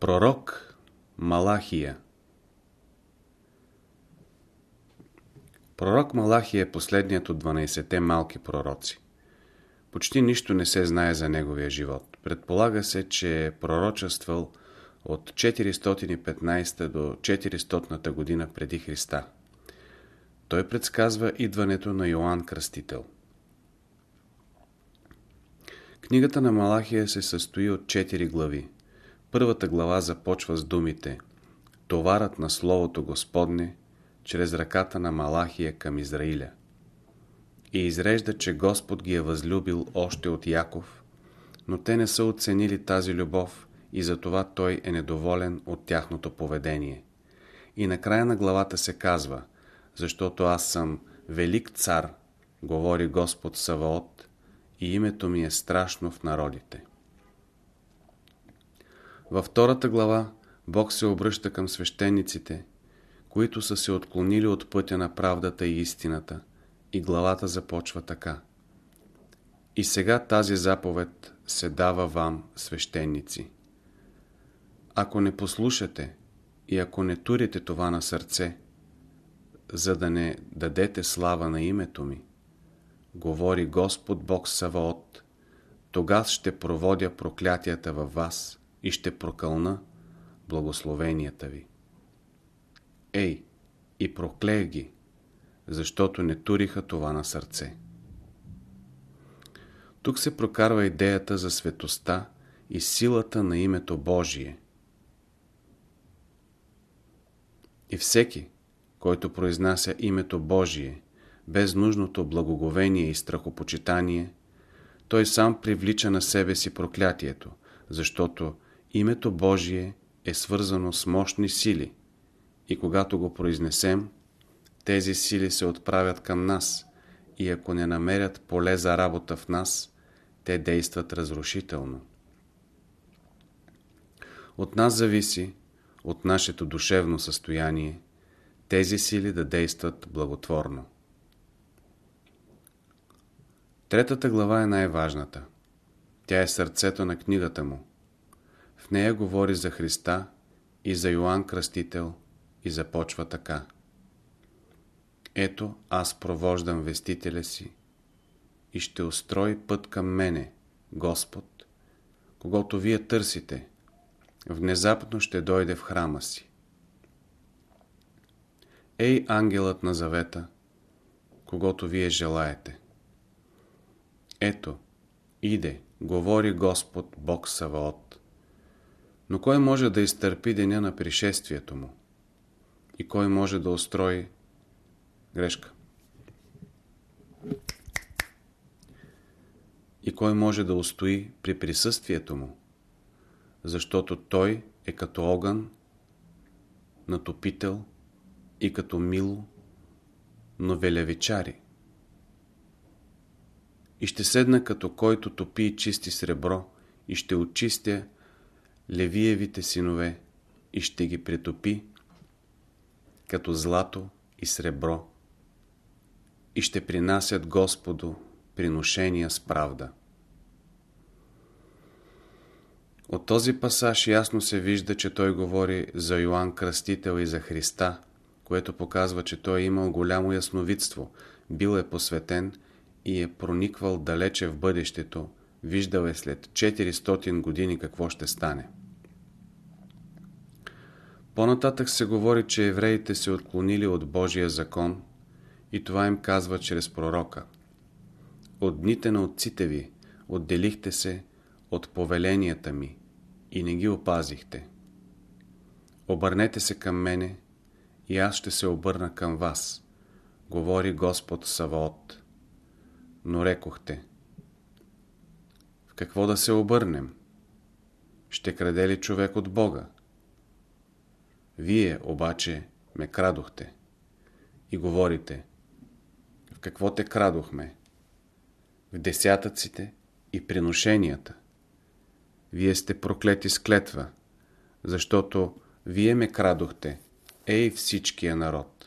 Пророк Малахия Пророк Малахия е последният от 12-те малки пророци. Почти нищо не се знае за неговия живот. Предполага се, че е пророчествал от 415 до 400 година преди Христа. Той предсказва идването на Йоанн Кръстител. Книгата на Малахия се състои от 4 глави. Първата глава започва с думите Товарът на Словото Господне чрез ръката на Малахия към Израиля. И изрежда, че Господ ги е възлюбил още от Яков, но те не са оценили тази любов и затова той е недоволен от тяхното поведение. И накрая на главата се казва, защото аз съм велик цар, говори Господ Саваот, и името ми е страшно в народите. Във втората глава Бог се обръща към свещениците, които са се отклонили от пътя на правдата и истината, и главата започва така. И сега тази заповед се дава вам, свещеници. Ако не послушате и ако не турите това на сърце, за да не дадете слава на името ми, говори Господ Бог Саваот, тогава ще проводя проклятията във вас и ще прокълна благословенията ви. Ей, и проклея ги, защото не туриха това на сърце. Тук се прокарва идеята за светоста и силата на името Божие. И всеки, който произнася името Божие, без нужното благоговение и страхопочитание, той сам привлича на себе си проклятието, защото името Божие е свързано с мощни сили и когато го произнесем, тези сили се отправят към нас и ако не намерят поле за работа в нас, те действат разрушително. От нас зависи, от нашето душевно състояние, тези сили да действат благотворно. Третата глава е най-важната. Тя е сърцето на книгата му. Нея говори за Христа и за Йоанн Кръстител и започва така. Ето аз провождам вестителя си и ще устрои път към мене, Господ, когато вие търсите, внезапно ще дойде в храма си. Ей, ангелът на завета, когато вие желаете. Ето, иде, говори Господ Бог Саваот. Но кой може да изтърпи деня на пришествието му? И кой може да устрои грешка? И кой може да устои при присъствието му? Защото той е като огън, натопител и като мило, но велявичари и ще седна като който топи и чисти сребро и ще очистя левиевите синове и ще ги претопи като злато и сребро и ще принасят Господу приношения с правда. От този пасаж ясно се вижда, че той говори за Йоанн Кръстител и за Христа, което показва, че той е имал голямо ясновидство, бил е посветен и е прониквал далече в бъдещето, виждал е след 400 години какво ще стане. По-нататък се говори, че евреите се отклонили от Божия закон и това им казва чрез пророка. От дните на отците ви отделихте се от повеленията ми и не ги опазихте. Обърнете се към мене и аз ще се обърна към вас, говори Господ Саваот но рекохте. В какво да се обърнем? Ще краде ли човек от Бога? Вие обаче ме крадохте и говорите. В какво те крадохме? В десятъците и приношенията. Вие сте проклети с клетва, защото вие ме крадохте, ей всичкия народ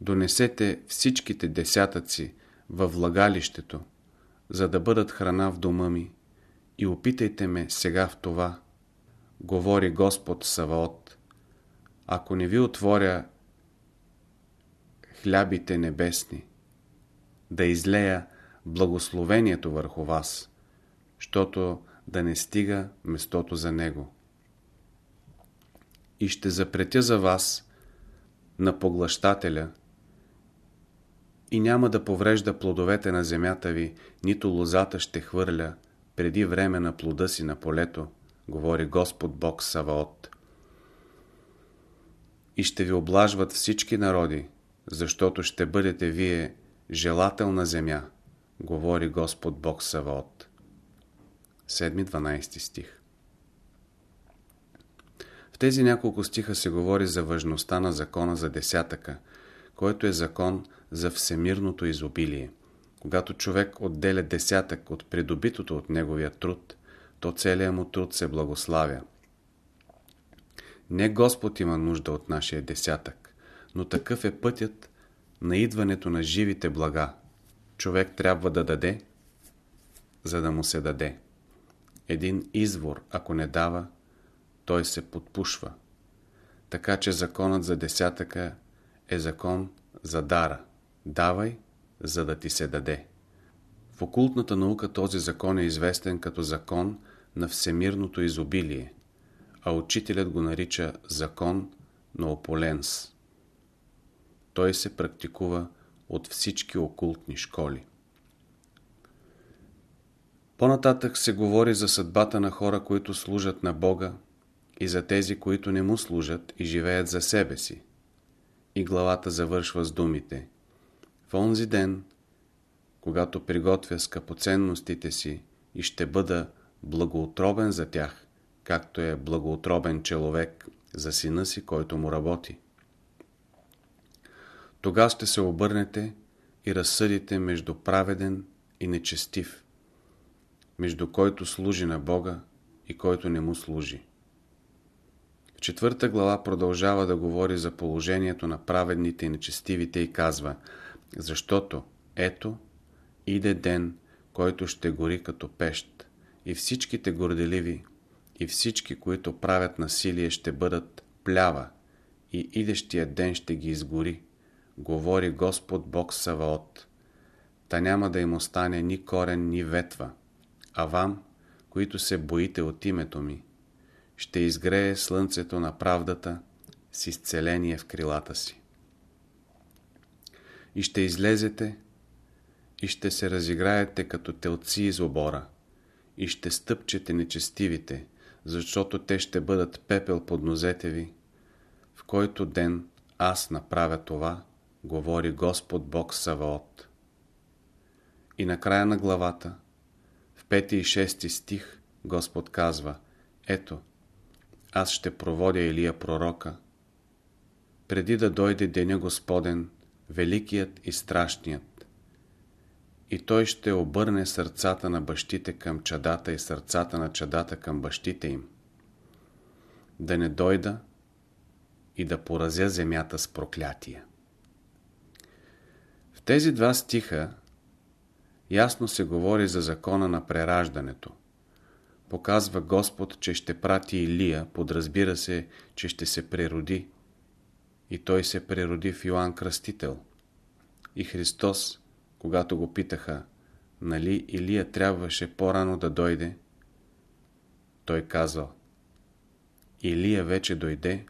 донесете всичките десятъци във влагалището, за да бъдат храна в дома ми, и опитайте ме сега в това, говори Господ Саваот, ако не ви отворя хлябите небесни, да излея благословението върху вас, защото да не стига местото за него. И ще запретя за вас на поглъщателя и няма да поврежда плодовете на земята ви, нито лозата ще хвърля преди време на плода си на полето, говори Господ Бог Саваот. И ще ви облажват всички народи, защото ще бъдете вие желателна земя, говори Господ Бог Саваот. 7-12 стих В тези няколко стиха се говори за важността на закона за десятъка, който е закон за всемирното изобилие. Когато човек отделя десятък от придобитото от неговия труд, то целият му труд се благославя. Не Господ има нужда от нашия десятък, но такъв е пътят на идването на живите блага. Човек трябва да даде, за да му се даде. Един извор, ако не дава, той се подпушва. Така че законът за десятъка е закон за дара. Давай, за да ти се даде. В окултната наука този закон е известен като закон на всемирното изобилие, а учителят го нарича закон на Ополенс. Той се практикува от всички окултни школи. По-нататък се говори за съдбата на хора, които служат на Бога и за тези, които не му служат и живеят за себе си. И главата завършва с думите В онзи ден, когато приготвя скъпоценностите си и ще бъда благоутробен за тях, както е благоутробен човек за сина си, който му работи. Тогава ще се обърнете и разсъдите между праведен и нечестив, между който служи на Бога и който не му служи. В четвърта глава продължава да говори за положението на праведните и нечестивите и казва Защото, ето, иде ден, който ще гори като пещ, и всичките горделиви, и всички, които правят насилие, ще бъдат плява, и идещия ден ще ги изгори, говори Господ Бог Саваот. Та няма да им остане ни корен, ни ветва, а вам, които се боите от името ми, ще изгрее слънцето на правдата с изцеление в крилата си. И ще излезете и ще се разиграете като телци из обора и ще стъпчете нечестивите, защото те ще бъдат пепел под нозете ви, в който ден аз направя това, говори Господ Бог Саваот. И на края на главата, в пети и шести стих, Господ казва, ето, аз ще проводя Илия пророка, преди да дойде деня Господен, великият и страшният. И той ще обърне сърцата на бащите към чадата и сърцата на чадата към бащите им. Да не дойда и да поразя земята с проклятия. В тези два стиха ясно се говори за закона на прераждането – Показва Господ, че ще прати Илия, подразбира се, че ще се прероди. И той се прероди в Йоанн Кръстител. И Христос, когато го питаха, нали Илия трябваше по-рано да дойде, той казал, Илия вече дойде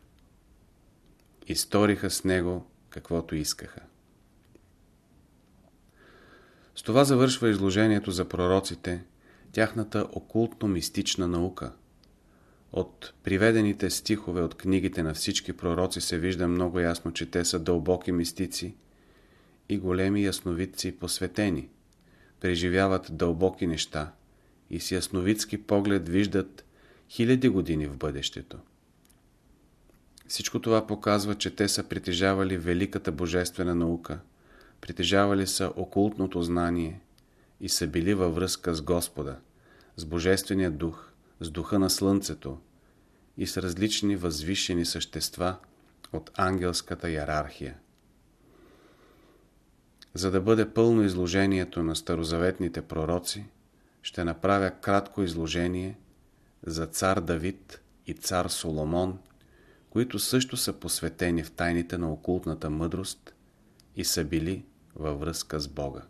и сториха с него каквото искаха. С това завършва изложението за пророците, тяхната окултно-мистична наука. От приведените стихове от книгите на всички пророци се вижда много ясно, че те са дълбоки мистици и големи ясновидци посветени, преживяват дълбоки неща и с ясновидски поглед виждат хиляди години в бъдещето. Всичко това показва, че те са притежавали великата божествена наука, притежавали са окултното знание и са били във връзка с Господа, с Божествения дух, с духа на Слънцето и с различни възвишени същества от ангелската иерархия. За да бъде пълно изложението на старозаветните пророци, ще направя кратко изложение за цар Давид и цар Соломон, които също са посветени в тайните на окултната мъдрост и са били във връзка с Бога.